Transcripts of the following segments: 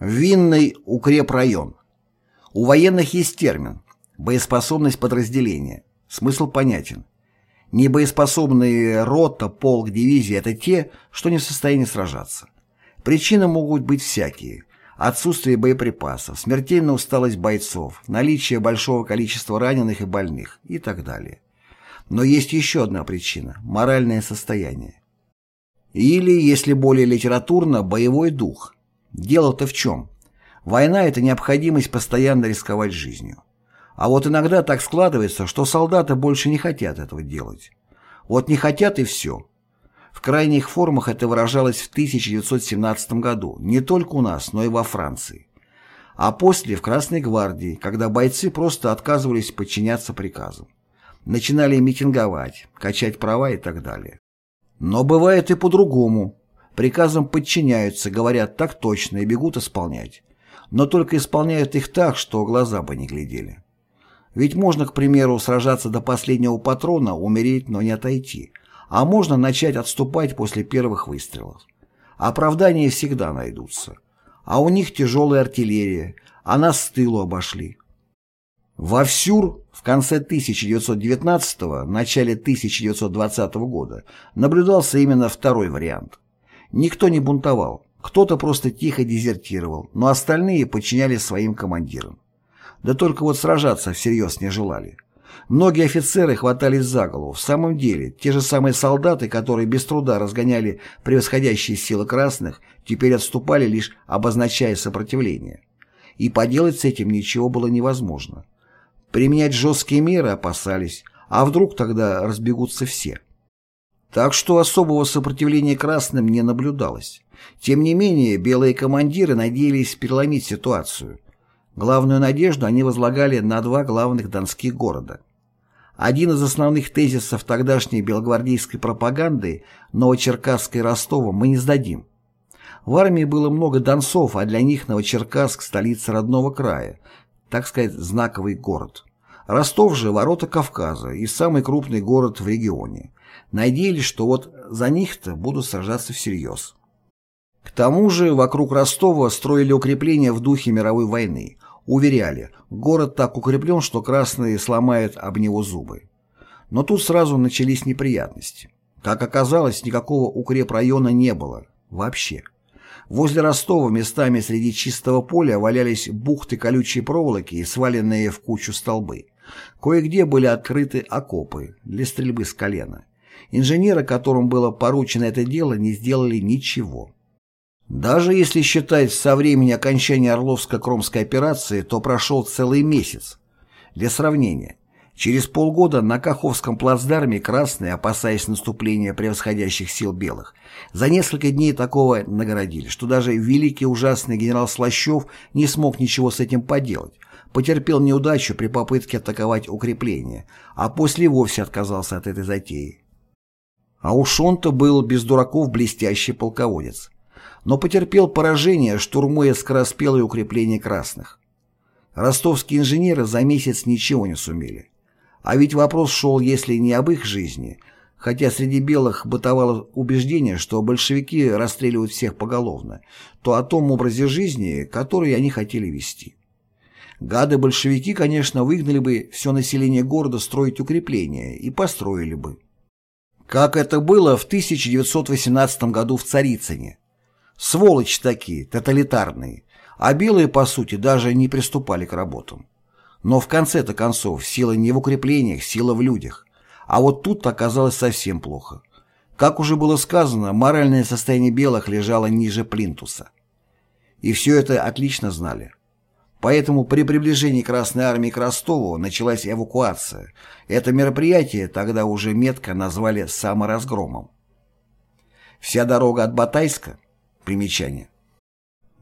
Винный укрепрайон. У военных есть термин «боеспособность подразделения». Смысл понятен. Небоеспособные рота, полк, дивизия – это те, что не в состоянии сражаться. Причины могут быть всякие. Отсутствие боеприпасов, смертельная усталость бойцов, наличие большого количества раненых и больных и так далее. Но есть еще одна причина – моральное состояние. Или, если более литературно, боевой дух – Дело-то в чем? Война – это необходимость постоянно рисковать жизнью. А вот иногда так складывается, что солдаты больше не хотят этого делать. Вот не хотят и все. В крайних формах это выражалось в 1917 году, не только у нас, но и во Франции. А после в Красной гвардии, когда бойцы просто отказывались подчиняться приказам. Начинали митинговать, качать права и так далее. Но бывает и по-другому. Приказам подчиняются, говорят так точно и бегут исполнять. Но только исполняют их так, что глаза бы не глядели. Ведь можно, к примеру, сражаться до последнего патрона, умереть, но не отойти. А можно начать отступать после первых выстрелов. Оправдания всегда найдутся. А у них тяжелая артиллерия, а нас с тылу обошли. Во Всюр в конце 1919 начале 1920 года наблюдался именно второй вариант – Никто не бунтовал, кто-то просто тихо дезертировал, но остальные подчинялись своим командирам. Да только вот сражаться всерьез не желали. Многие офицеры хватались за голову. В самом деле, те же самые солдаты, которые без труда разгоняли превосходящие силы красных, теперь отступали, лишь обозначая сопротивление. И поделать с этим ничего было невозможно. Применять жесткие меры опасались, а вдруг тогда разбегутся все. Так что особого сопротивления красным не наблюдалось. Тем не менее, белые командиры надеялись переломить ситуацию. Главную надежду они возлагали на два главных донских города. Один из основных тезисов тогдашней белогвардейской пропаганды Новочеркасской Ростова «Мы не сдадим». В армии было много донцов, а для них Новочеркасск – столица родного края, так сказать, знаковый город. Ростов же – ворота Кавказа и самый крупный город в регионе. Надеялись, что вот за них-то будут сражаться всерьез. К тому же вокруг Ростова строили укрепления в духе мировой войны. Уверяли, город так укреплен, что красные сломают об него зубы. Но тут сразу начались неприятности. Как оказалось, никакого укрепрайона не было. Вообще. Возле Ростова местами среди чистого поля валялись бухты колючей проволоки и сваленные в кучу столбы. Кое-где были открыты окопы для стрельбы с колена. Инженеры, которым было поручено это дело, не сделали ничего. Даже если считать со времени окончания Орловско-Кромской операции, то прошел целый месяц. Для сравнения, через полгода на Каховском плацдарме красные, опасаясь наступления превосходящих сил белых, за несколько дней такого наградили, что даже великий ужасный генерал Слащев не смог ничего с этим поделать, потерпел неудачу при попытке атаковать укрепления, а после вовсе отказался от этой затеи. А уж он-то был без дураков блестящий полководец. Но потерпел поражение, штурмуя скороспелые укрепления красных. Ростовские инженеры за месяц ничего не сумели. А ведь вопрос шел, если не об их жизни, хотя среди белых бытовало убеждение, что большевики расстреливают всех поголовно, то о том образе жизни, который они хотели вести. Гады-большевики, конечно, выгнали бы все население города строить укрепления и построили бы как это было в 1918 году в Царицыне. Сволочь такие, тоталитарные, а белые, по сути, даже не приступали к работам. Но в конце-то концов сила не в укреплениях, сила в людях. А вот тут оказалось совсем плохо. Как уже было сказано, моральное состояние белых лежало ниже плинтуса. И все это отлично знали. Поэтому при приближении Красной Армии к Ростову началась эвакуация. Это мероприятие тогда уже метко назвали саморазгромом. Вся дорога от Батайска – примечание.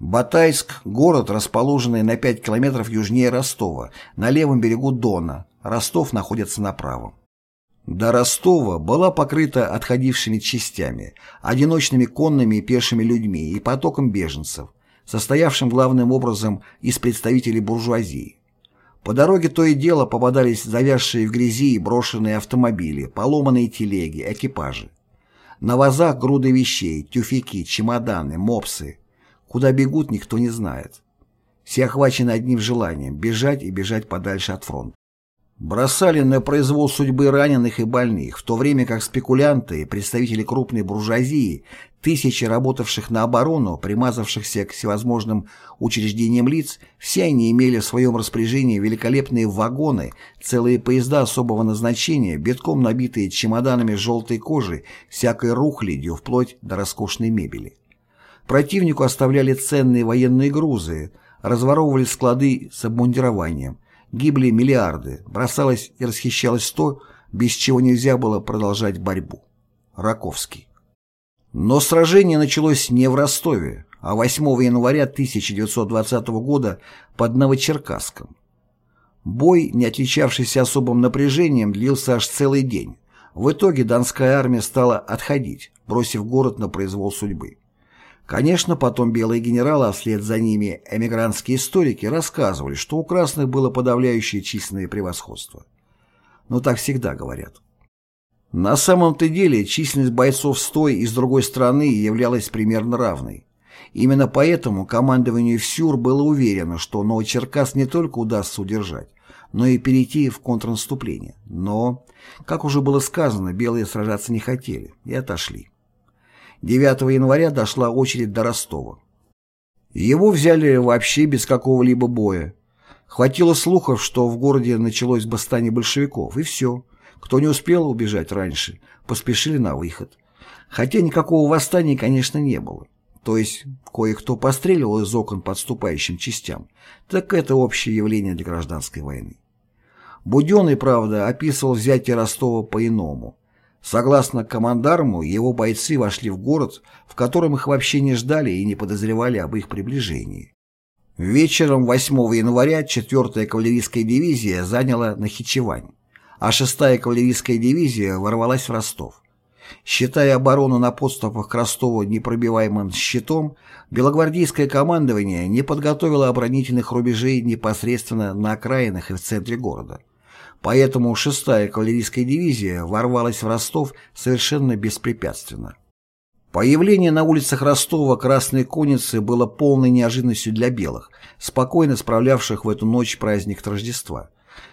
Батайск – город, расположенный на 5 километров южнее Ростова, на левом берегу Дона. Ростов находится на правом. До Ростова была покрыта отходившими частями, одиночными конными и пешими людьми и потоком беженцев, состоявшим главным образом из представителей буржуазии. По дороге то и дело попадались завязшие в грязи и брошенные автомобили, поломанные телеги, экипажи. На вазах груды вещей, тюфяки, чемоданы, мопсы. Куда бегут, никто не знает. Все охвачены одним желанием – бежать и бежать подальше от фронта. Бросали на произвол судьбы раненых и больных, в то время как спекулянты и представители крупной буржуазии, тысячи работавших на оборону, примазавшихся к всевозможным учреждениям лиц, все они имели в своем распоряжении великолепные вагоны, целые поезда особого назначения, битком набитые чемоданами желтой кожи, всякой рухлядью, вплоть до роскошной мебели. Противнику оставляли ценные военные грузы, разворовывали склады с обмундированием, гибли миллиарды, бросалось и расхищалось то, без чего нельзя было продолжать борьбу. Раковский. Но сражение началось не в Ростове, а 8 января 1920 года под Новочеркасском. Бой, не отличавшийся особым напряжением, длился аж целый день. В итоге Донская армия стала отходить, бросив город на произвол судьбы. Конечно, потом белые генералы, а вслед за ними эмигрантские историки рассказывали, что у красных было подавляющее численное превосходство. Но так всегда говорят. На самом-то деле численность бойцов с той и с другой стороны являлась примерно равной. Именно поэтому командованию ФСЮР было уверено, что Новочеркас не только удастся удержать, но и перейти в контрнаступление. Но, как уже было сказано, белые сражаться не хотели и отошли. 9 января дошла очередь до Ростова. Его взяли вообще без какого-либо боя. Хватило слухов, что в городе началось восстание большевиков, и все. Кто не успел убежать раньше, поспешили на выход. Хотя никакого восстания, конечно, не было. То есть кое-кто постреливал из окон подступающим частям. Так это общее явление для гражданской войны. Буденный, правда, описывал взятие Ростова по-иному. Согласно командарму, его бойцы вошли в город, в котором их вообще не ждали и не подозревали об их приближении. Вечером 8 января 4-я кавалерийская дивизия заняла Нахичевань, а 6-я кавалерийская дивизия ворвалась в Ростов. Считая оборону на подступах к Ростову непробиваемым щитом, белогвардейское командование не подготовило оборонительных рубежей непосредственно на окраинах и в центре города. Поэтому 6-я кавалерийская дивизия ворвалась в Ростов совершенно беспрепятственно. Появление на улицах Ростова Красной Конницы было полной неожиданностью для белых, спокойно справлявших в эту ночь праздник Рождества.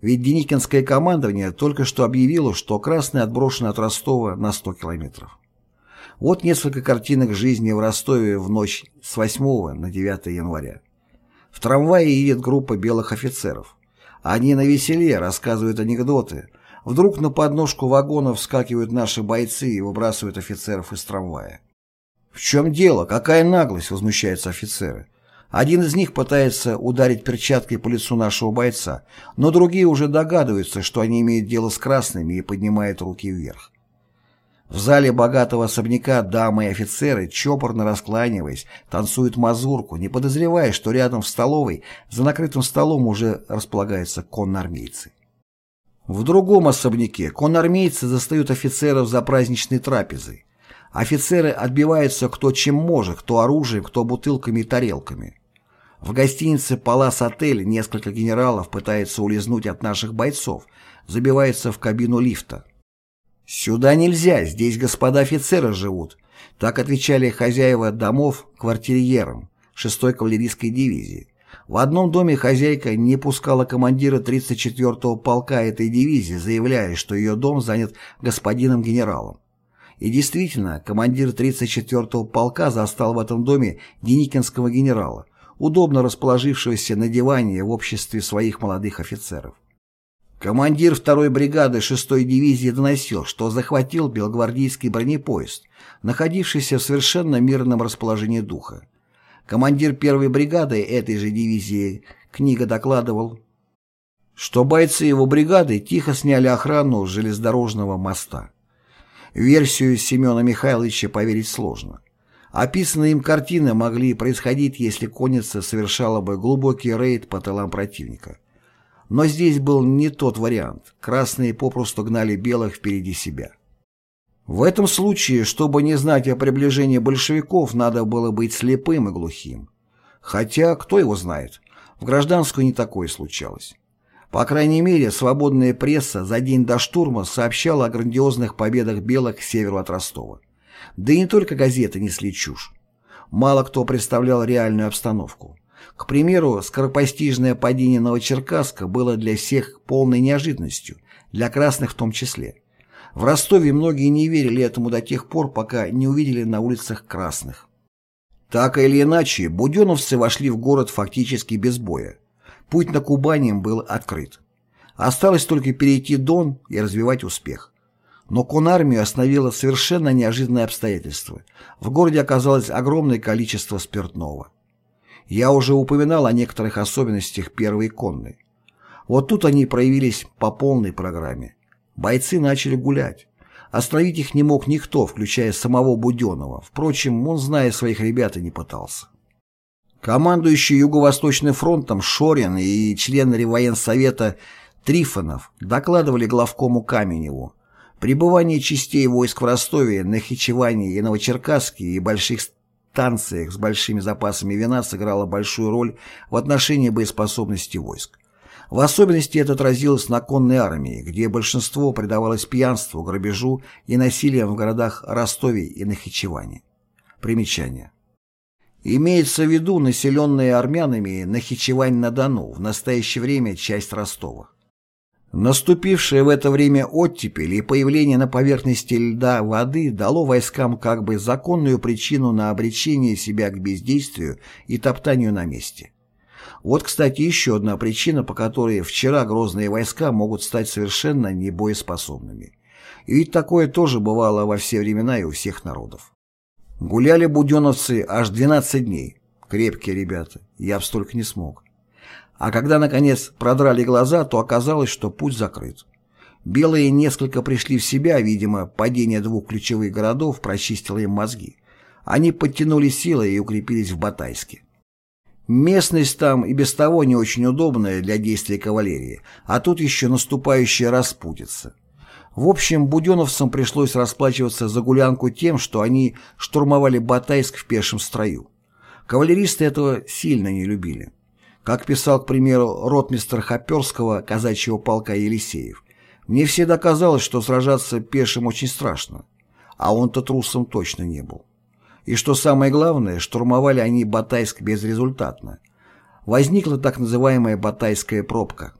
Ведь Деникинское командование только что объявило, что Красные отброшены от Ростова на 100 километров. Вот несколько картинок жизни в Ростове в ночь с 8 на 9 января. В трамвае едет группа белых офицеров. Они на веселе рассказывают анекдоты. Вдруг на подножку вагона вскакивают наши бойцы и выбрасывают офицеров из трамвая. «В чем дело? Какая наглость?» — возмущаются офицеры. Один из них пытается ударить перчаткой по лицу нашего бойца, но другие уже догадываются, что они имеют дело с красными и поднимают руки вверх. В зале богатого особняка дамы и офицеры, чопорно раскланиваясь, танцуют мазурку, не подозревая, что рядом в столовой, за накрытым столом уже располагаются коннармейцы. В другом особняке коннармейцы застают офицеров за праздничной трапезой. Офицеры отбиваются кто чем может, кто оружием, кто бутылками и тарелками. В гостинице «Палас Отель» несколько генералов пытаются улизнуть от наших бойцов, забиваются в кабину лифта. «Сюда нельзя, здесь господа офицеры живут», так отвечали хозяева домов квартирьерам 6-й кавалерийской дивизии. В одном доме хозяйка не пускала командира 34-го полка этой дивизии, заявляя, что ее дом занят господином генералом. И действительно, командир 34-го полка застал в этом доме Деникинского генерала, удобно расположившегося на диване в обществе своих молодых офицеров. Командир 2-й бригады 6-й дивизии доносил, что захватил белогвардейский бронепоезд, находившийся в совершенно мирном расположении духа. Командир 1-й бригады этой же дивизии книга докладывал, что бойцы его бригады тихо сняли охрану железнодорожного моста. Версию Семена Михайловича поверить сложно. Описанные им картины могли происходить, если конница совершала бы глубокий рейд по тылам противника. Но здесь был не тот вариант. Красные попросту гнали белых впереди себя. В этом случае, чтобы не знать о приближении большевиков, надо было быть слепым и глухим. Хотя, кто его знает, в гражданскую не такое случалось. По крайней мере, свободная пресса за день до штурма сообщала о грандиозных победах белых к северу от Ростова. Да и не только газеты несли чушь. мало кто представлял реальную обстановку. К примеру, скоропостижное падение Новочеркасска было для всех полной неожиданностью, для красных в том числе. В Ростове многие не верили этому до тех пор, пока не увидели на улицах красных. Так или иначе, буденовцы вошли в город фактически без боя. Путь на Кубани им был открыт. Осталось только перейти Дон и развивать успех. Но конармию остановило совершенно неожиданное обстоятельство. В городе оказалось огромное количество спиртного. Я уже упоминал о некоторых особенностях первой конной. Вот тут они проявились по полной программе. Бойцы начали гулять. Остановить их не мог никто, включая самого Буденова. Впрочем, он, зная своих ребят, и не пытался. Командующий Юго-Восточным фронтом Шорин и член Реввоенсовета Трифонов докладывали главкому Каменеву. Пребывание частей войск в Ростове, Нахичеване и Новочеркасске и больших станциях с большими запасами вина сыграло большую роль в отношении боеспособности войск. В особенности это отразилось на конной армии, где большинство предавалось пьянству, грабежу и насилием в городах Ростове и Нахичеване. Примечание. Имеется в виду населенные армянами Нахичевань-на-Дону, в настоящее время часть Ростова. Наступившая в это время оттепель и появление на поверхности льда воды дало войскам как бы законную причину на обречение себя к бездействию и топтанию на месте. Вот, кстати, еще одна причина, по которой вчера грозные войска могут стать совершенно небоеспособными. И ведь такое тоже бывало во все времена и у всех народов. Гуляли буденовцы аж 12 дней. Крепкие ребята, я б столько не смог. А когда, наконец, продрали глаза, то оказалось, что путь закрыт. Белые несколько пришли в себя, видимо, падение двух ключевых городов прочистило им мозги. Они подтянули силы и укрепились в Батайске. Местность там и без того не очень удобная для действий кавалерии, а тут еще наступающая распутица. В общем, буденовцам пришлось расплачиваться за гулянку тем, что они штурмовали Батайск в пешем строю. Кавалеристы этого сильно не любили. Как писал, к примеру, ротмистр Хоперского казачьего полка Елисеев, «Мне всегда казалось, что сражаться пешим очень страшно, а он-то трусом точно не был». И что самое главное, штурмовали они Батайск безрезультатно. Возникла так называемая Батайская пробка.